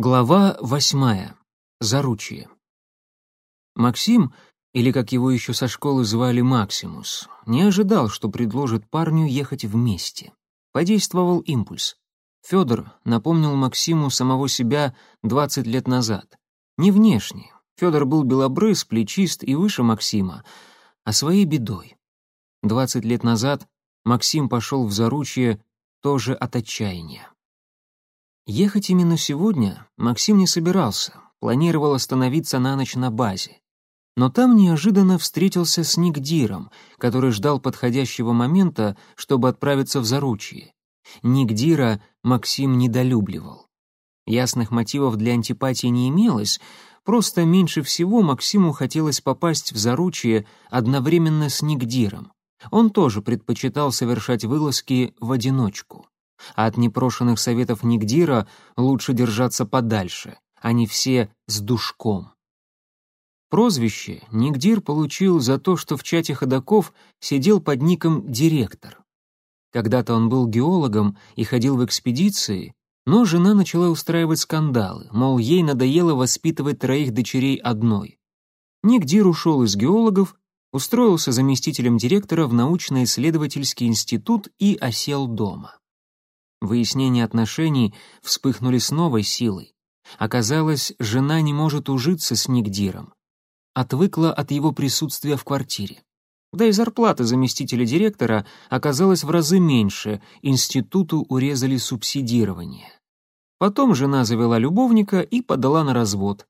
Глава восьмая. Заручье. Максим, или как его еще со школы звали Максимус, не ожидал, что предложит парню ехать вместе. Подействовал импульс. Федор напомнил Максиму самого себя 20 лет назад. Не внешне. Федор был белобрыс, плечист и выше Максима, а своей бедой. 20 лет назад Максим пошел в заручье тоже от отчаяния. Ехать именно сегодня Максим не собирался, планировал остановиться на ночь на базе. Но там неожиданно встретился с Нигдиром, который ждал подходящего момента, чтобы отправиться в заручье. Нигдира Максим недолюбливал. Ясных мотивов для антипатии не имелось, просто меньше всего Максиму хотелось попасть в заручье одновременно с Нигдиром. Он тоже предпочитал совершать вылазки в одиночку а от непрошенных советов Нигдира лучше держаться подальше. Они все с душком. Прозвище Нигдир получил за то, что в чате ходаков сидел под ником «Директор». Когда-то он был геологом и ходил в экспедиции, но жена начала устраивать скандалы, мол, ей надоело воспитывать троих дочерей одной. Нигдир ушел из геологов, устроился заместителем директора в научно-исследовательский институт и осел дома. Выяснения отношений вспыхнули с новой силой. Оказалось, жена не может ужиться с Нигдиром. Отвыкла от его присутствия в квартире. Да и зарплата заместителя директора оказалась в разы меньше, институту урезали субсидирование. Потом жена завела любовника и подала на развод.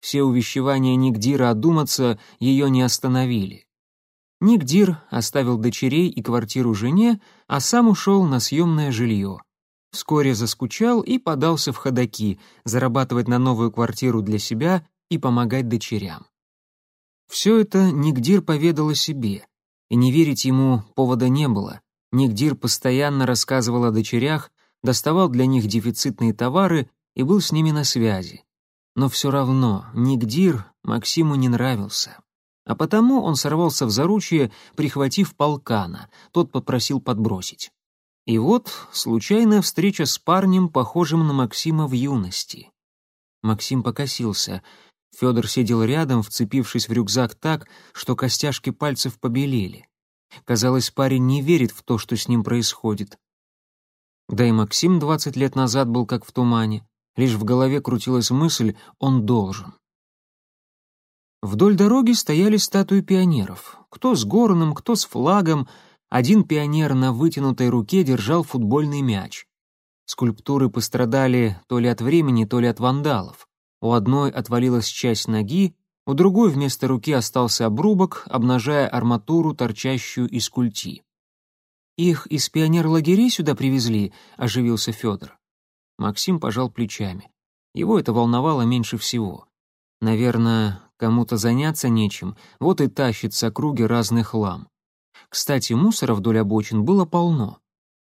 Все увещевания Нигдира одуматься ее не остановили. Нигдир оставил дочерей и квартиру жене, а сам ушел на съемное жилье. Вскоре заскучал и подался в ходаки, зарабатывать на новую квартиру для себя и помогать дочерям. Все это Нигдир поведал о себе, и не верить ему повода не было. Нигдир постоянно рассказывал о дочерях, доставал для них дефицитные товары и был с ними на связи. Но все равно Нигдир Максиму не нравился. А потому он сорвался в заручье, прихватив полкана, тот попросил подбросить. И вот случайная встреча с парнем, похожим на Максима в юности. Максим покосился. Федор сидел рядом, вцепившись в рюкзак так, что костяшки пальцев побелели. Казалось, парень не верит в то, что с ним происходит. Да и Максим двадцать лет назад был как в тумане. Лишь в голове крутилась мысль «он должен». Вдоль дороги стояли статуи пионеров. Кто с горным, кто с флагом — один пионер на вытянутой руке держал футбольный мяч. Скульптуры пострадали то ли от времени, то ли от вандалов. У одной отвалилась часть ноги, у другой вместо руки остался обрубок, обнажая арматуру, торчащую из культи. «Их из пионер-лагерей сюда привезли», — оживился Федор. Максим пожал плечами. Его это волновало меньше всего. Наверное, кому-то заняться нечем, вот и тащит с округи разный хлам. Кстати, мусора вдоль обочин было полно.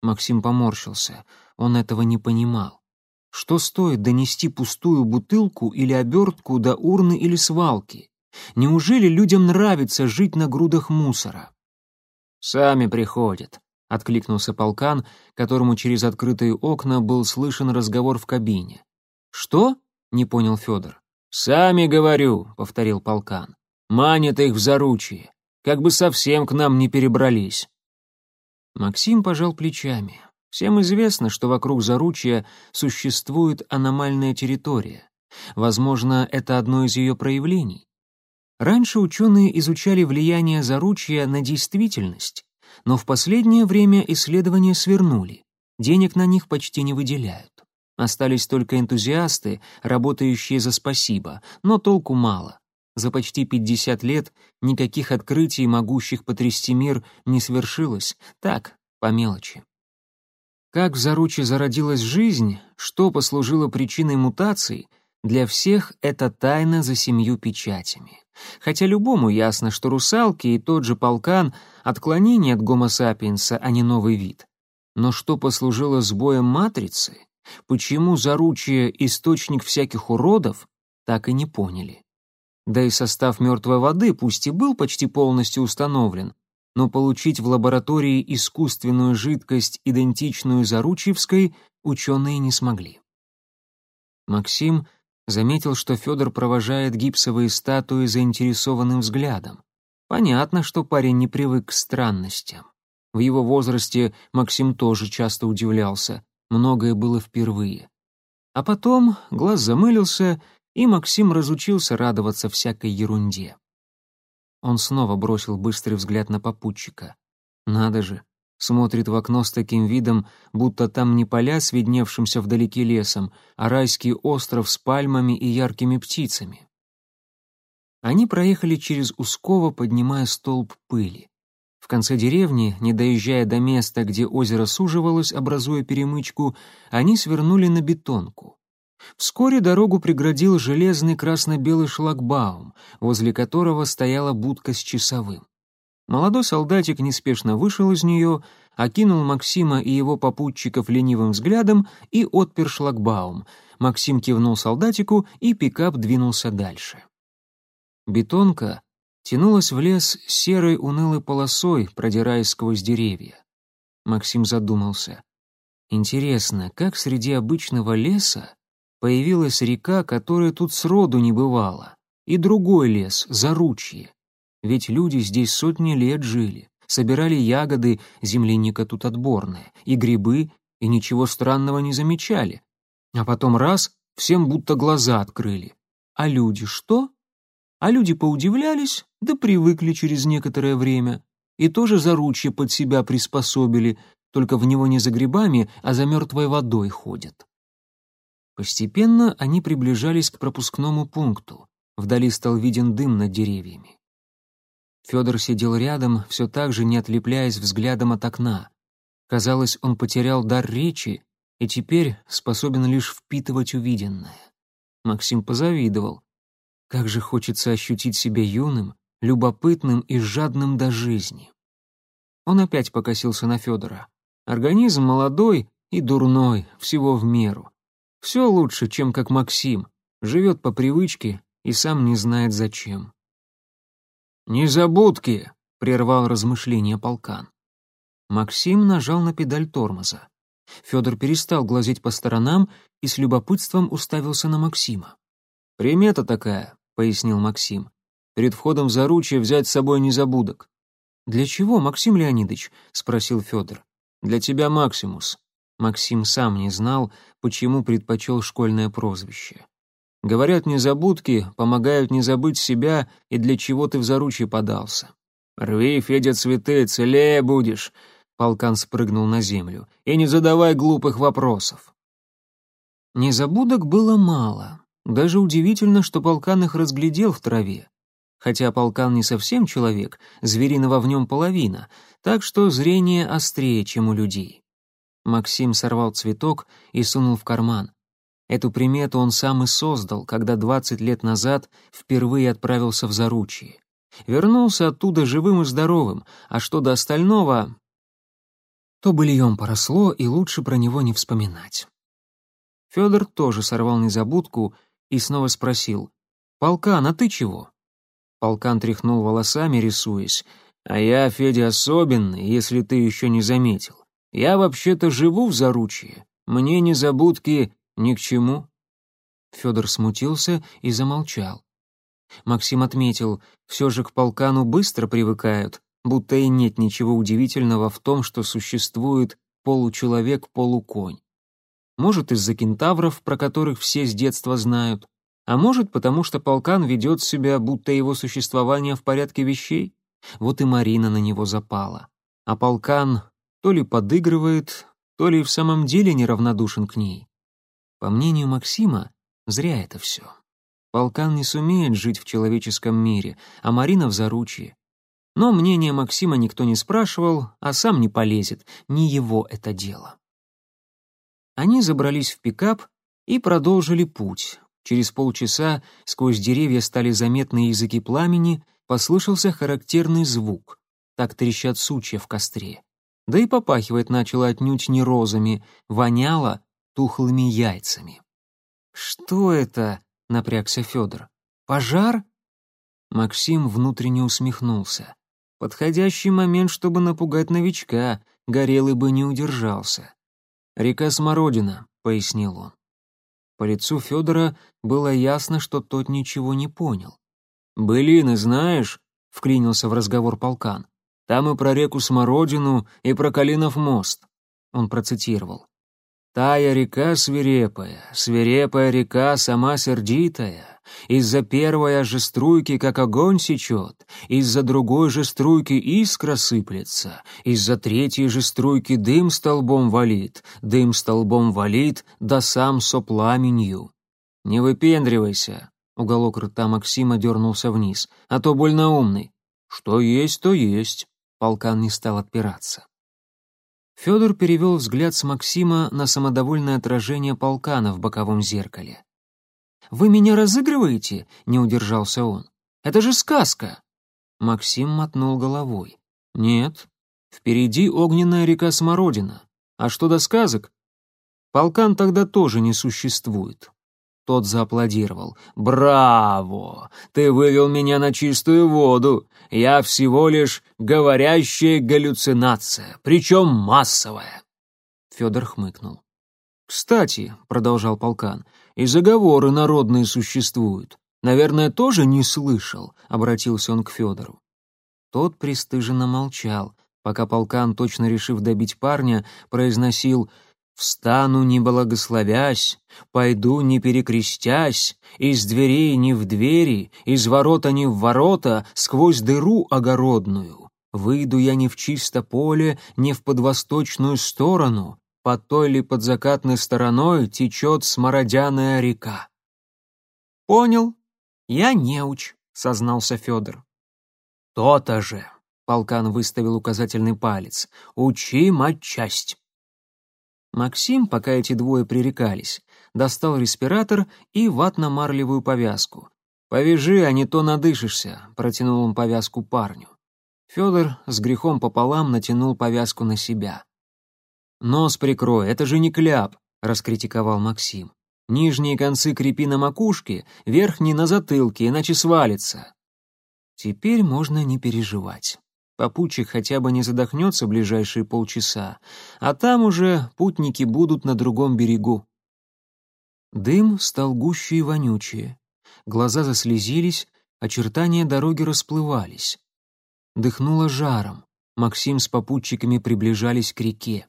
Максим поморщился. Он этого не понимал. Что стоит донести пустую бутылку или обертку до урны или свалки? Неужели людям нравится жить на грудах мусора? «Сами приходят», — откликнулся полкан, которому через открытые окна был слышен разговор в кабине. «Что?» — не понял Федор. «Сами говорю», — повторил полкан. «Манят их в заручье как бы совсем к нам не перебрались. Максим пожал плечами. Всем известно, что вокруг Заручья существует аномальная территория. Возможно, это одно из ее проявлений. Раньше ученые изучали влияние Заручья на действительность, но в последнее время исследования свернули. Денег на них почти не выделяют. Остались только энтузиасты, работающие за спасибо, но толку мало. За почти 50 лет никаких открытий, могущих потрясти мир, не свершилось. Так, по мелочи. Как в заруче зародилась жизнь, что послужило причиной мутаций, для всех это тайна за семью печатями. Хотя любому ясно, что русалки и тот же полкан — отклонение от гомо сапиенса, а не новый вид. Но что послужило сбоем матрицы, почему заручье — источник всяких уродов, так и не поняли. Да и состав мертвой воды пусть и был почти полностью установлен, но получить в лаборатории искусственную жидкость, идентичную заручьевской, ученые не смогли. Максим заметил, что Федор провожает гипсовые статуи заинтересованным взглядом. Понятно, что парень не привык к странностям. В его возрасте Максим тоже часто удивлялся, многое было впервые. А потом глаз замылился, и Максим разучился радоваться всякой ерунде. Он снова бросил быстрый взгляд на попутчика. Надо же, смотрит в окно с таким видом, будто там не поля с видневшимся вдалеке лесом, а райский остров с пальмами и яркими птицами. Они проехали через Ускова, поднимая столб пыли. В конце деревни, не доезжая до места, где озеро суживалось, образуя перемычку, они свернули на бетонку. Вскоре дорогу преградил железный красно-белый шлагбаум, возле которого стояла будка с часовым. Молодой солдатик неспешно вышел из нее, окинул Максима и его попутчиков ленивым взглядом и отпер шлагбаум. Максим кивнул солдатику, и пикап двинулся дальше. Бетонка тянулась в лес серой унылой полосой, продираясь сквозь деревья. Максим задумался. Интересно, как среди обычного леса появилась река, которая тут сроду не бывала, и другой лес, заручье. Ведь люди здесь сотни лет жили, собирали ягоды, земляника тут отборная, и грибы, и ничего странного не замечали. А потом раз, всем будто глаза открыли. А люди что? А люди поудивлялись, да привыкли через некоторое время. И тоже заручье под себя приспособили, только в него не за грибами, а за мертвой водой ходят. Постепенно они приближались к пропускному пункту. Вдали стал виден дым над деревьями. Федор сидел рядом, все так же не отлепляясь взглядом от окна. Казалось, он потерял дар речи и теперь способен лишь впитывать увиденное. Максим позавидовал. Как же хочется ощутить себя юным, любопытным и жадным до жизни. Он опять покосился на Федора. Организм молодой и дурной, всего в меру. Все лучше, чем как Максим. Живет по привычке и сам не знает зачем. «Незабудки!» — прервал размышления полкан. Максим нажал на педаль тормоза. Федор перестал глазеть по сторонам и с любопытством уставился на Максима. «Примета такая», — пояснил Максим. «Перед входом в заручье взять с собой незабудок». «Для чего, Максим Леонидович?» — спросил Федор. «Для тебя, Максимус. Максим сам не знал, почему предпочел школьное прозвище. Говорят, незабудки помогают не забыть себя и для чего ты в заручье подался. «Рви, Федя, цветы, целее будешь», — полкан спрыгнул на землю, «и не задавай глупых вопросов». Незабудок было мало. Даже удивительно, что полкан их разглядел в траве. Хотя полкан не совсем человек, звериного в нем половина, так что зрение острее, чем у людей. Максим сорвал цветок и сунул в карман. Эту примету он сам и создал, когда 20 лет назад впервые отправился в Заручье. Вернулся оттуда живым и здоровым, а что до остального... То быльем поросло, и лучше про него не вспоминать. Федор тоже сорвал незабудку и снова спросил, «Полкан, а ты чего?» Полкан тряхнул волосами, рисуясь, «А я, Федя, особенный, если ты еще не заметил. Я вообще-то живу в заручье. Мне незабудки ни к чему». Федор смутился и замолчал. Максим отметил, все же к полкану быстро привыкают, будто и нет ничего удивительного в том, что существует получеловек-полуконь. Может, из-за кентавров, про которых все с детства знают, а может, потому что полкан ведет себя, будто его существование в порядке вещей. Вот и Марина на него запала. А полкан то ли подыгрывает, то ли в самом деле неравнодушен к ней. По мнению Максима, зря это все. Полкан не сумеет жить в человеческом мире, а Марина в заручье. Но мнение Максима никто не спрашивал, а сам не полезет, не его это дело. Они забрались в пикап и продолжили путь. Через полчаса сквозь деревья стали заметны языки пламени, послышался характерный звук. Так трещат сучья в костре да и попахивать начало отнюдь не розами, воняло тухлыми яйцами. «Что это?» — напрягся Федор. «Пожар?» Максим внутренне усмехнулся. Подходящий момент, чтобы напугать новичка, Горелый бы не удержался. «Река Смородина», — пояснил он. По лицу Федора было ясно, что тот ничего не понял. «Былины знаешь?» — вклинился в разговор полкан. «Там и про реку Смородину, и про Калинов мост». Он процитировал. «Тая река свирепая, свирепая река сама сердитая, из-за первой же струйки, как огонь сечет, из-за другой же струйки искра сыплется, из-за третьей же струйки дым столбом валит, дым столбом валит, да сам со пламенью. Не выпендривайся, уголок рта Максима дернулся вниз, а то больно умный. Что есть, то есть. Полкан не стал отпираться. Федор перевел взгляд с Максима на самодовольное отражение полкана в боковом зеркале. «Вы меня разыгрываете?» — не удержался он. «Это же сказка!» Максим мотнул головой. «Нет, впереди огненная река Смородина. А что до сказок? Полкан тогда тоже не существует». Тот зааплодировал. «Браво! Ты вывел меня на чистую воду. Я всего лишь говорящая галлюцинация, причем массовая». Федор хмыкнул. «Кстати», — продолжал полкан, — «и заговоры народные существуют. Наверное, тоже не слышал», — обратился он к Федору. Тот пристыженно молчал, пока полкан, точно решив добить парня, произносил «Встану, не благословясь, пойду, не перекрестясь, из дверей не в двери, из ворота не в ворота, сквозь дыру огородную. Выйду я не в чисто поле, не в подвосточную сторону, под той ли подзакатной стороной течет смородяная река. «Понял. Я неуч», — сознался Федор. «То-то же», — полкан выставил указательный палец, — «учи матчасть». Максим, пока эти двое пререкались, достал респиратор и ватно-марлевую повязку. «Повяжи, а не то надышишься», — протянул он повязку парню. Федор с грехом пополам натянул повязку на себя. «Нос прикрой, это же не кляп», — раскритиковал Максим. «Нижние концы крепи на макушке, верхние на затылке, иначе свалится». Теперь можно не переживать. Попутчик хотя бы не задохнется ближайшие полчаса, а там уже путники будут на другом берегу. Дым стал гуще и вонючее. Глаза заслезились, очертания дороги расплывались. Дыхнуло жаром. Максим с попутчиками приближались к реке.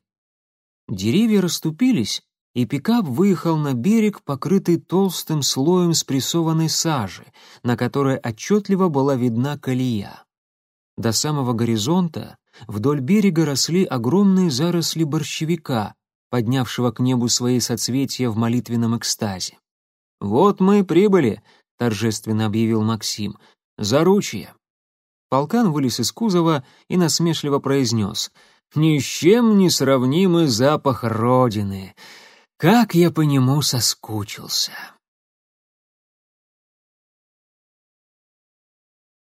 Деревья расступились, и пикап выехал на берег, покрытый толстым слоем спрессованной сажи, на которой отчетливо была видна колея. До самого горизонта вдоль берега росли огромные заросли борщевика, поднявшего к небу свои соцветия в молитвенном экстазе. «Вот мы и прибыли», — торжественно объявил Максим. «Заручье». Полкан вылез из кузова и насмешливо произнес — ни с чем не сравнимый запах Родины. Как я по нему соскучился.